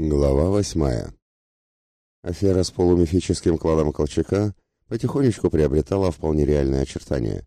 Глава восьмая. Афера с полумифическим кладом Колчака потихонечку приобретала вполне реальные очертания.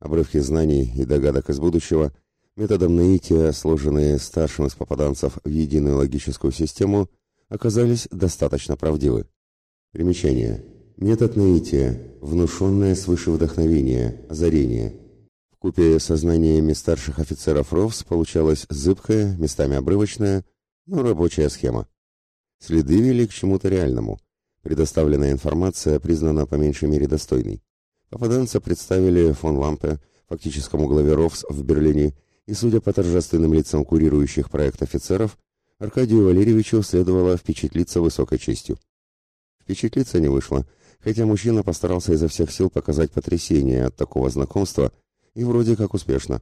Обрывки знаний и догадок из будущего, методом наития, сложенные старшим из попаданцев в единую логическую систему, оказались достаточно правдивы. Примечание. Метод наития, внушенное свыше вдохновение, озарение. В купе со знаниями старших офицеров РОВС получалась зыбкая, местами обрывочная, но рабочая схема. Следы вели к чему-то реальному. Предоставленная информация признана по меньшей мере достойной. Попаданца представили фон Лампе, фактическому главе РОВС в Берлине, и, судя по торжественным лицам курирующих проект офицеров, Аркадию Валерьевичу следовало впечатлиться высокой честью. Впечатлиться не вышло, хотя мужчина постарался изо всех сил показать потрясение от такого знакомства, и вроде как успешно.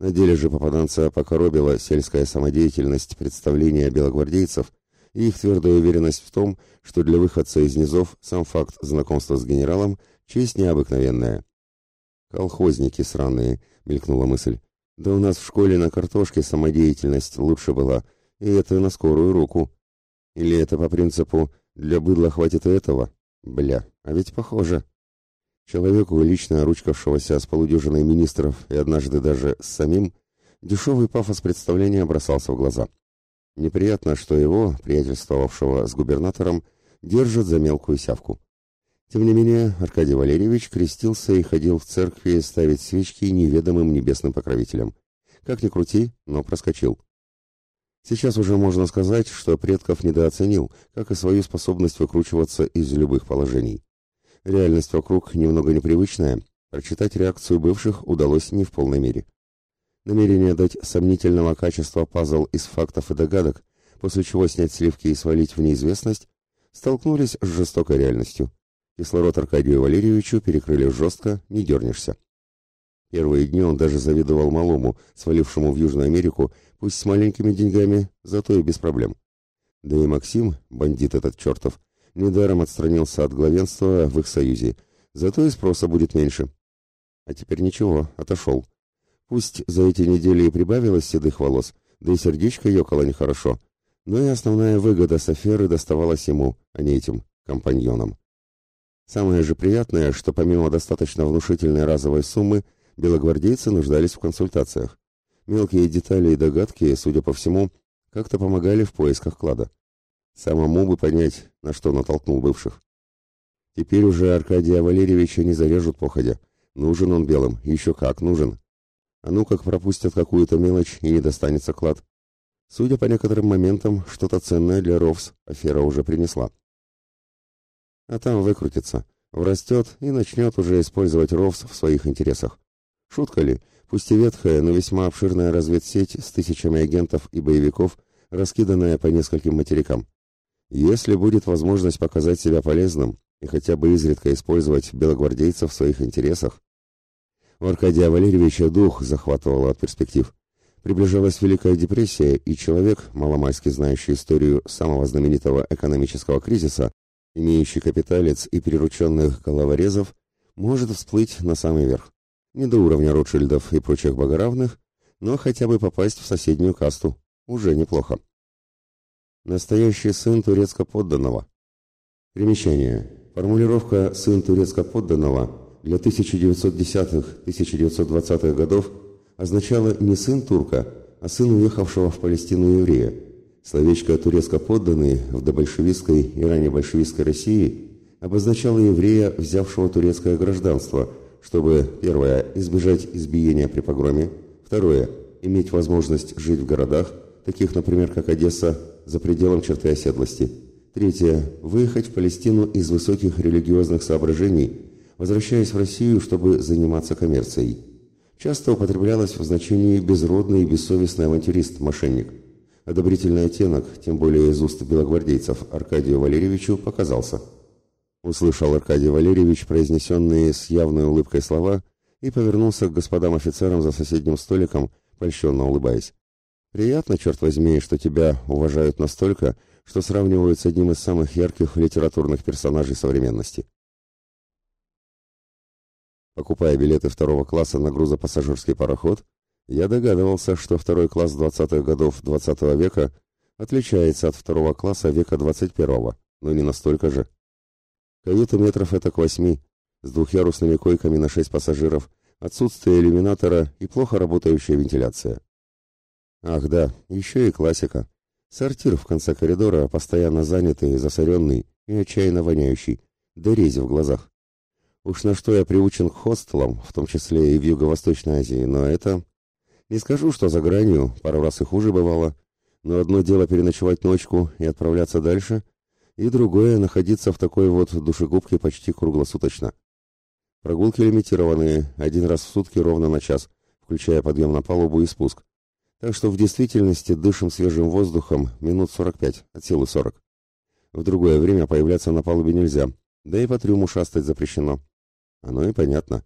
На деле же попаданца покоробила сельская самодеятельность представления белогвардейцев – и их твердая уверенность в том, что для выходца из низов сам факт знакомства с генералом – честь необыкновенная. «Колхозники сраные», – мелькнула мысль. «Да у нас в школе на картошке самодеятельность лучше была, и это на скорую руку. Или это по принципу «для быдла хватит и этого»? Бля, а ведь похоже». Человеку, лично ручкавшегося с полудюжиной министров и однажды даже с самим, дешевый пафос представления бросался в глаза – Неприятно, что его, приятельствовавшего с губернатором, держат за мелкую сявку. Тем не менее, Аркадий Валерьевич крестился и ходил в церкви ставить свечки неведомым небесным покровителям. Как ни крути, но проскочил. Сейчас уже можно сказать, что предков недооценил, как и свою способность выкручиваться из любых положений. Реальность вокруг немного непривычная, прочитать реакцию бывших удалось не в полной мере намерение дать сомнительного качества пазл из фактов и догадок, после чего снять сливки и свалить в неизвестность, столкнулись с жестокой реальностью. Кислород Аркадию Валерьевичу перекрыли жестко, не дернешься. Первые дни он даже завидовал малому, свалившему в Южную Америку, пусть с маленькими деньгами, зато и без проблем. Да и Максим, бандит этот чертов, недаром отстранился от главенства в их союзе, зато и спроса будет меньше. А теперь ничего, отошел. Пусть за эти недели и прибавилось седых волос, да и сердечко ёкало нехорошо, но и основная выгода с аферы доставалась ему, а не этим компаньонам. Самое же приятное, что помимо достаточно внушительной разовой суммы, белогвардейцы нуждались в консультациях. Мелкие детали и догадки, судя по всему, как-то помогали в поисках клада. Самому бы понять, на что натолкнул бывших. Теперь уже Аркадия Валерьевича не зарежут походя. Нужен он белым, еще как нужен. А ну как пропустят какую-то мелочь и не достанется клад. Судя по некоторым моментам, что-то ценное для Ровс афера уже принесла. А там выкрутится, врастет и начнет уже использовать Ровс в своих интересах. Шутка ли, пусть и ветхая, но весьма обширная разведсеть с тысячами агентов и боевиков, раскиданная по нескольким материкам. Если будет возможность показать себя полезным и хотя бы изредка использовать белогвардейцев в своих интересах, у Аркадия Валерьевича дух захватывало от перспектив. Приближалась Великая депрессия, и человек, маломальски знающий историю самого знаменитого экономического кризиса, имеющий капиталец и прирученных головорезов, может всплыть на самый верх. Не до уровня Ротшильдов и прочих богоравных, но хотя бы попасть в соседнюю касту. Уже неплохо. Настоящий сын турецко-подданного. Примечание. Формулировка «сын турецко-подданного» для 1910-1920-х годов означало не сын турка, а сын уехавшего в Палестину еврея. Словечко «турецко-подданный» в добольшевистской и ранее большевистской России обозначало еврея, взявшего турецкое гражданство, чтобы, первое, избежать избиения при погроме, второе, иметь возможность жить в городах, таких, например, как Одесса, за пределом черты оседлости, третье, выехать в Палестину из высоких религиозных соображений – возвращаясь в Россию, чтобы заниматься коммерцией. Часто употреблялось в значении безродный и бессовестный авантюрист, мошенник. Одобрительный оттенок, тем более из уст белогвардейцев, Аркадию Валерьевичу показался. Услышал Аркадий Валерьевич произнесенные с явной улыбкой слова и повернулся к господам офицерам за соседним столиком, польщенно улыбаясь. «Приятно, черт возьми, что тебя уважают настолько, что сравнивают с одним из самых ярких литературных персонажей современности». Покупая билеты второго класса на грузопассажирский пароход, я догадывался, что второй класс 20-х годов XX -го века отличается от второго класса века 21-го, но не настолько же. Каюта метров это к восьми, с двухъярусными койками на шесть пассажиров, отсутствие иллюминатора и плохо работающая вентиляция. Ах да, еще и классика. Сортир в конце коридора, постоянно занятый, засоренный и отчаянно воняющий, да рези в глазах. Уж на что я приучен к хостелам, в том числе и в Юго-Восточной Азии, но это... Не скажу, что за гранью, пару раз и хуже бывало, но одно дело переночевать ночку и отправляться дальше, и другое — находиться в такой вот душегубке почти круглосуточно. Прогулки лимитированные, один раз в сутки ровно на час, включая подъем на палубу и спуск. Так что в действительности дышим свежим воздухом минут 45, от силы 40. В другое время появляться на палубе нельзя, да и по трюму шастать запрещено. Оно и понятно.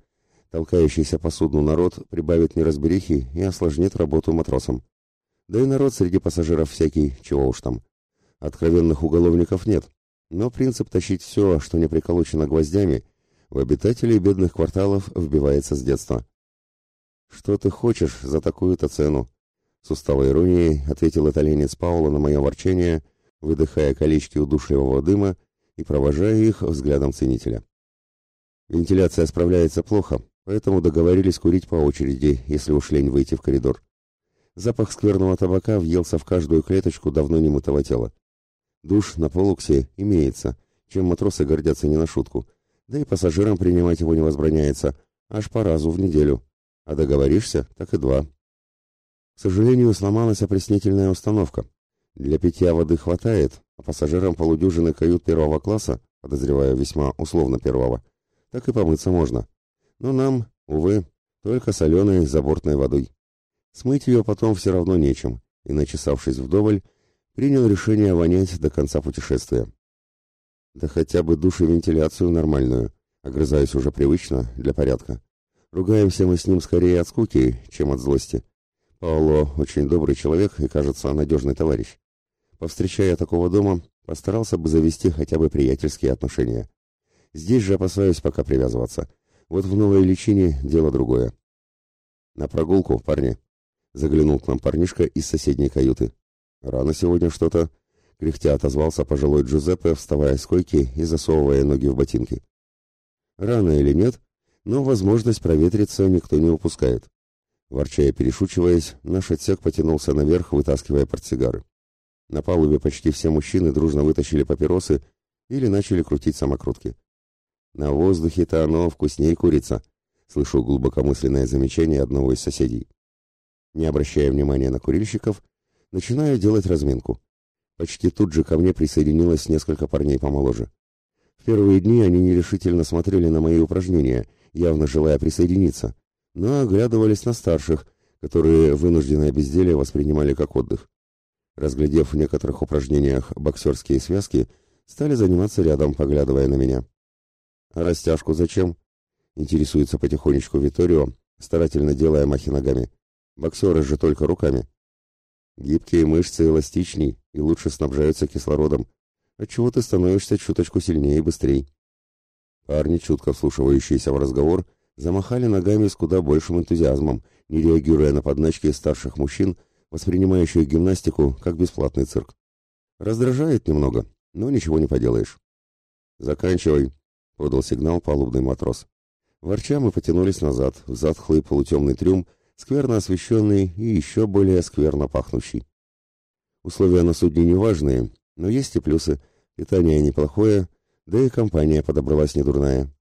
Толкающийся по судну народ прибавит неразберихи и осложнит работу матросам. Да и народ среди пассажиров всякий, чего уж там. Откровенных уголовников нет, но принцип тащить все, что не приколочено гвоздями, в обитателей бедных кварталов вбивается с детства. «Что ты хочешь за такую-то цену?» С усталой иронией ответил итальянец Пауло на мое ворчание, выдыхая колечки удушливого дыма и провожая их взглядом ценителя. Вентиляция справляется плохо, поэтому договорились курить по очереди, если уж лень выйти в коридор. Запах скверного табака въелся в каждую клеточку давно немытого тела. Душ на полуксе имеется, чем матросы гордятся не на шутку, да и пассажирам принимать его не возбраняется, аж по разу в неделю. А договоришься, так и два. К сожалению, сломалась опреснительная установка. Для питья воды хватает, а пассажирам полудюжины кают первого класса, подозреваю весьма условно первого, так и помыться можно. Но нам, увы, только соленой забортной водой. Смыть ее потом все равно нечем, и, начесавшись вдоволь, принял решение вонять до конца путешествия. Да хотя бы душ и вентиляцию нормальную, огрызаюсь уже привычно, для порядка. Ругаемся мы с ним скорее от скуки, чем от злости. Пауло очень добрый человек и, кажется, надежный товарищ. Повстречая такого дома, постарался бы завести хотя бы приятельские отношения. Здесь же опасаюсь пока привязываться. Вот в новой личине дело другое. На прогулку, парни. Заглянул к нам парнишка из соседней каюты. Рано сегодня что-то. Кряхтя отозвался пожилой Джузеппе, вставая с койки и засовывая ноги в ботинки. Рано или нет, но возможность проветриться никто не упускает. Ворча и перешучиваясь, наш отсек потянулся наверх, вытаскивая портсигары. На палубе почти все мужчины дружно вытащили папиросы или начали крутить самокрутки. На воздухе-то оно вкуснее курица, слышу глубокомысленное замечание одного из соседей. Не обращая внимания на курильщиков, начинаю делать разминку. Почти тут же ко мне присоединилось несколько парней помоложе. В первые дни они нерешительно смотрели на мои упражнения, явно желая присоединиться, но оглядывались на старших, которые вынужденное безделие воспринимали как отдых. Разглядев в некоторых упражнениях боксерские связки, стали заниматься рядом, поглядывая на меня. «А растяжку зачем?» — интересуется потихонечку Виторио, старательно делая махи ногами. «Боксеры же только руками». Гибкие мышцы эластичней и лучше снабжаются кислородом, отчего ты становишься чуточку сильнее и быстрее. Парни, чутко вслушивающиеся в разговор, замахали ногами с куда большим энтузиазмом, не реагируя на подначки старших мужчин, воспринимающих гимнастику как бесплатный цирк. Раздражает немного, но ничего не поделаешь. «Заканчивай», — подал сигнал палубный матрос. Ворча мы потянулись назад, в затхлый полутемный трюм, скверно освещенный и еще более скверно пахнущий. Условия на судне неважные, но есть и плюсы. Питание неплохое, да и компания подобралась недурная.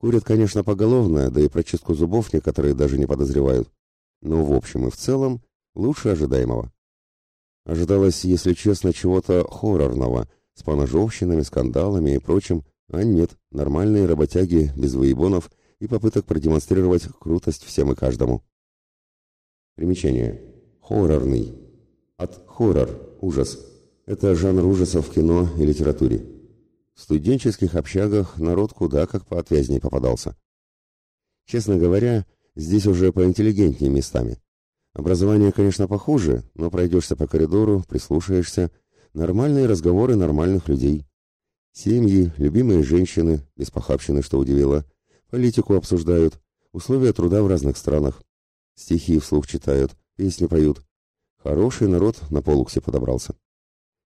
Курят, конечно, поголовно, да и про чистку зубов некоторые даже не подозревают. Но в общем и в целом лучше ожидаемого. Ожидалось, если честно, чего-то хоррорного, с поножовщинами, скандалами и прочим, а нет, нормальные работяги, без выебонов и попыток продемонстрировать крутость всем и каждому. Примечание. Хоррорный. От хоррор – ужас. Это жанр ужасов в кино и литературе. В студенческих общагах народ куда как поотвязней попадался. Честно говоря, здесь уже поинтеллигентнее местами. Образование, конечно, похуже, но пройдешься по коридору, прислушаешься. Нормальные разговоры нормальных людей. Семьи, любимые женщины, без похабщины, что удивило. Политику обсуждают, условия труда в разных странах. Стихи вслух читают, песни поют. Хороший народ на полуксе подобрался.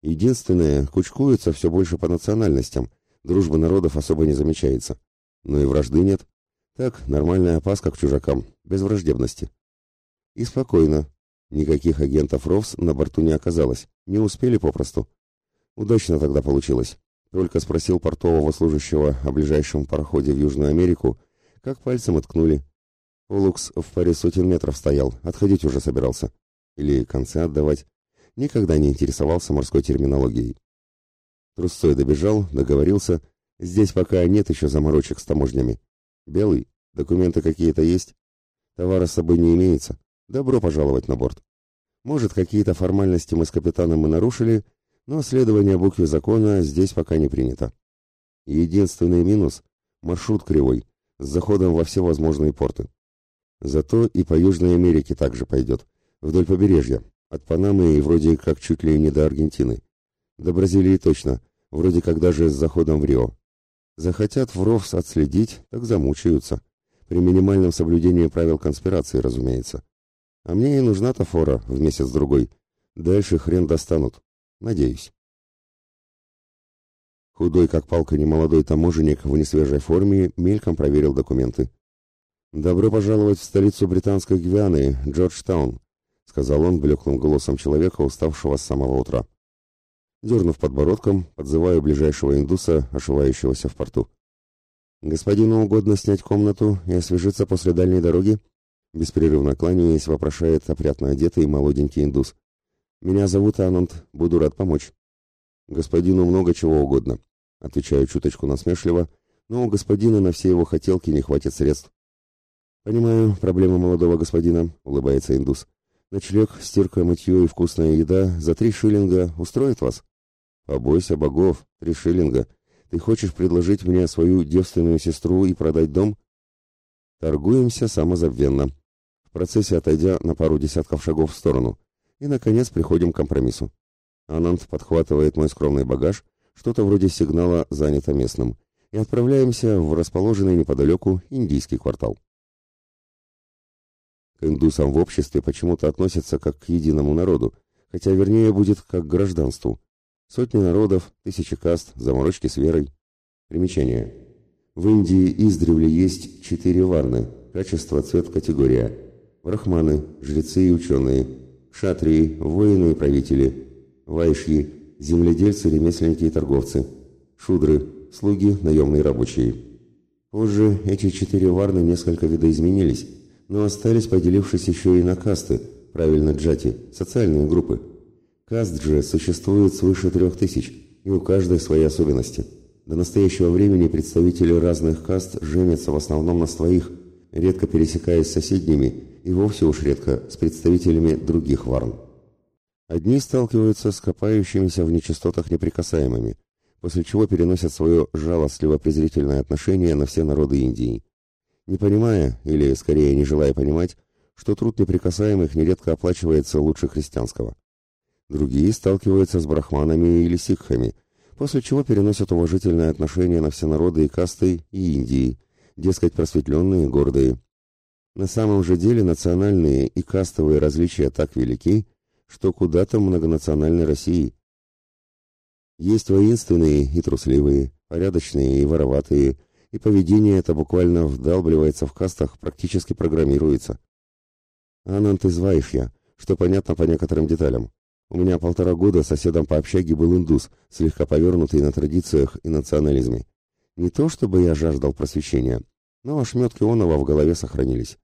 Единственное, кучкуются все больше по национальностям, дружбы народов особо не замечается. Но и вражды нет. Так, нормальная опаска к чужакам, без враждебности. И спокойно. Никаких агентов РОВС на борту не оказалось, не успели попросту. Удачно тогда получилось. Только спросил портового служащего о ближайшем пароходе в Южную Америку, как пальцем откнули. Полукс в паре сотен метров стоял, отходить уже собирался. Или концы отдавать. Никогда не интересовался морской терминологией. Трусцой добежал, договорился. Здесь пока нет еще заморочек с таможнями. Белый? Документы какие-то есть? Товара с собой не имеется. Добро пожаловать на борт. Может, какие-то формальности мы с капитаном и нарушили, но следование букве закона здесь пока не принято. Единственный минус – маршрут кривой, с заходом во все возможные порты. Зато и по Южной Америке также пойдет, вдоль побережья, от Панамы и вроде как чуть ли не до Аргентины. До Бразилии точно, вроде как даже с заходом в Рио. Захотят в РОВС отследить, так замучаются. При минимальном соблюдении правил конспирации, разумеется. А мне и нужна-то фора в месяц-другой. Дальше хрен достанут. Надеюсь. Худой, как палка, немолодой таможенник в несвежей форме мельком проверил документы. «Добро пожаловать в столицу британской Гвианы, Джорджтаун», сказал он блеклым голосом человека, уставшего с самого утра. Дернув подбородком, подзываю ближайшего индуса, ошивающегося в порту. «Господину угодно снять комнату и освежиться после дальней дороги?» Беспрерывно кланяясь, вопрошает опрятно одетый молоденький индус. «Меня зовут Ананд, буду рад помочь». «Господину много чего угодно», — отвечаю чуточку насмешливо, но у господина на все его хотелки не хватит средств. «Понимаю проблемы молодого господина», — улыбается индус. «Ночлег, стирка, мытье и вкусная еда за три шиллинга устроит вас?» «Побойся богов, три шиллинга. Ты хочешь предложить мне свою девственную сестру и продать дом?» Торгуемся самозабвенно, в процессе отойдя на пару десятков шагов в сторону, и, наконец, приходим к компромиссу. Ананд подхватывает мой скромный багаж, что-то вроде сигнала «занято местным», и отправляемся в расположенный неподалеку индийский квартал. К индусам в обществе почему-то относятся как к единому народу, хотя вернее будет как к гражданству. Сотни народов, тысячи каст, заморочки с верой. Примечание. В Индии издревле есть четыре варны, качество, цвет, категория. Брахманы, жрецы и ученые. Шатрии, воины и правители. Вайшьи, земледельцы, ремесленники и торговцы. Шудры, слуги, наемные рабочие. Позже эти четыре варны несколько видоизменились, но остались поделившись еще и на касты, правильно джати, социальные группы. Каст же существует свыше трех тысяч, и у каждой свои особенности. До настоящего времени представители разных каст женятся в основном на своих, редко пересекаясь с соседними и вовсе уж редко с представителями других варн. Одни сталкиваются с копающимися в нечистотах неприкасаемыми, после чего переносят свое жалостливо-презрительное отношение на все народы Индии не понимая, или скорее не желая понимать, что труд неприкасаемых нередко оплачивается лучше христианского. Другие сталкиваются с брахманами или сикхами, после чего переносят уважительное отношение на все народы и касты и Индии, дескать, просветленные гордые. На самом же деле национальные и кастовые различия так велики, что куда там многонациональной России. Есть воинственные и трусливые, порядочные и вороватые, и поведение это буквально вдалбливается в кастах, практически программируется. Анант из Вайшья, что понятно по некоторым деталям. У меня полтора года соседом по общаге был индус, слегка повернутый на традициях и национализме. Не то чтобы я жаждал просвещения, но ошметки оного в голове сохранились.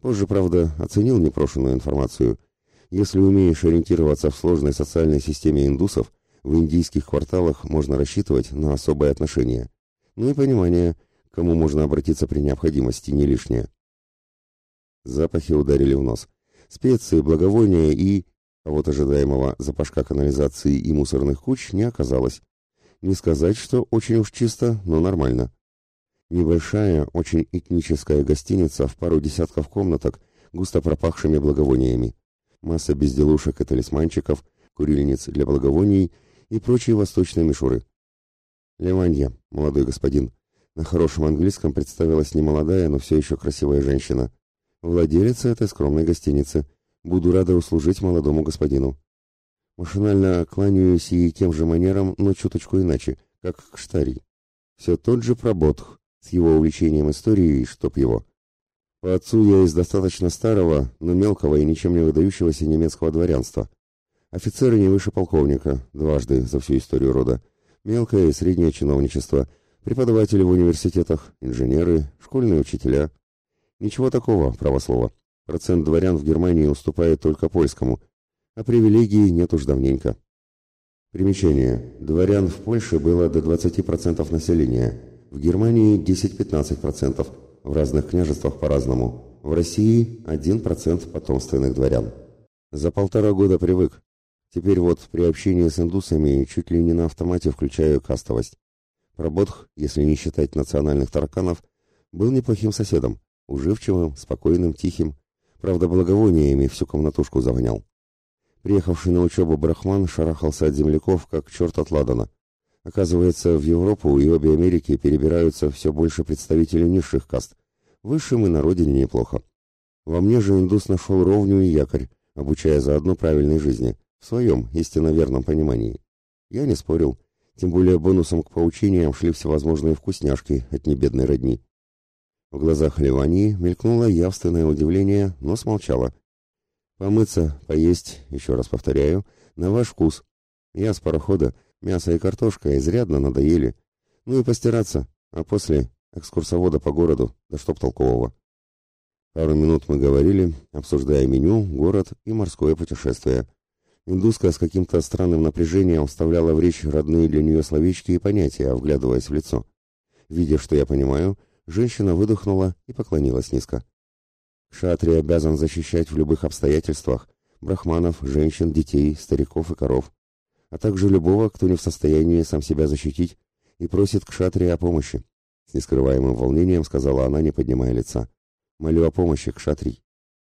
Позже, правда, оценил непрошенную информацию. Если умеешь ориентироваться в сложной социальной системе индусов, в индийских кварталах можно рассчитывать на особое отношение ну и понимание, кому можно обратиться при необходимости, не лишнее. Запахи ударили в нос. Специи, благовония и... А вот ожидаемого запашка канализации и мусорных куч не оказалось. Не сказать, что очень уж чисто, но нормально. Небольшая, очень этническая гостиница в пару десятков комнаток, густо пропахшими благовониями. Масса безделушек и талисманчиков, курильниц для благовоний и прочие восточные мишуры. Леванья, молодой господин. На хорошем английском представилась немолодая, но все еще красивая женщина. Владелица этой скромной гостиницы. Буду рада услужить молодому господину. Машинально кланяюсь ей тем же манером, но чуточку иначе, как к штари. Все тот же Прободх, с его увлечением историей, чтоб его. По отцу я из достаточно старого, но мелкого и ничем не выдающегося немецкого дворянства. Офицеры не выше полковника, дважды за всю историю рода. Мелкое и среднее чиновничество, преподаватели в университетах, инженеры, школьные учителя. Ничего такого, правослова. Процент дворян в Германии уступает только польскому, а привилегий нет уж давненько. Примечание. Дворян в Польше было до 20% населения, в Германии 10-15%, в разных княжествах по-разному. В России 1% потомственных дворян. За полтора года привык. Теперь вот при общении с индусами чуть ли не на автомате включаю кастовость. Прободх, если не считать национальных тараканов, был неплохим соседом, уживчивым, спокойным, тихим, правда благовониями всю комнатушку завонял. Приехавший на учебу Брахман шарахался от земляков, как черт от ладана. Оказывается, в Европу и обе Америки перебираются все больше представителей низших каст. Высшим и на родине неплохо. Во мне же индус нашел ровню и якорь, обучая заодно правильной жизни, в своем истинно верном понимании. Я не спорил, тем более бонусом к поучениям шли всевозможные вкусняшки от небедной родни. В глазах Ливании мелькнуло явственное удивление, но смолчала. Помыться, поесть, еще раз повторяю, на ваш вкус. Я с парохода, мясо и картошка изрядно надоели. Ну и постираться, а после экскурсовода по городу, да чтоб толкового. Пару минут мы говорили, обсуждая меню, город и морское путешествие. Индуска с каким-то странным напряжением вставляла в речь родные для нее словечки и понятия, вглядываясь в лицо. Видя, что я понимаю, женщина выдохнула и поклонилась низко. Шатри обязан защищать в любых обстоятельствах брахманов, женщин, детей, стариков и коров, а также любого, кто не в состоянии сам себя защитить и просит к шатре о помощи. С нескрываемым волнением сказала она, не поднимая лица. «Молю о помощи, к шатри».